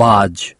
Baj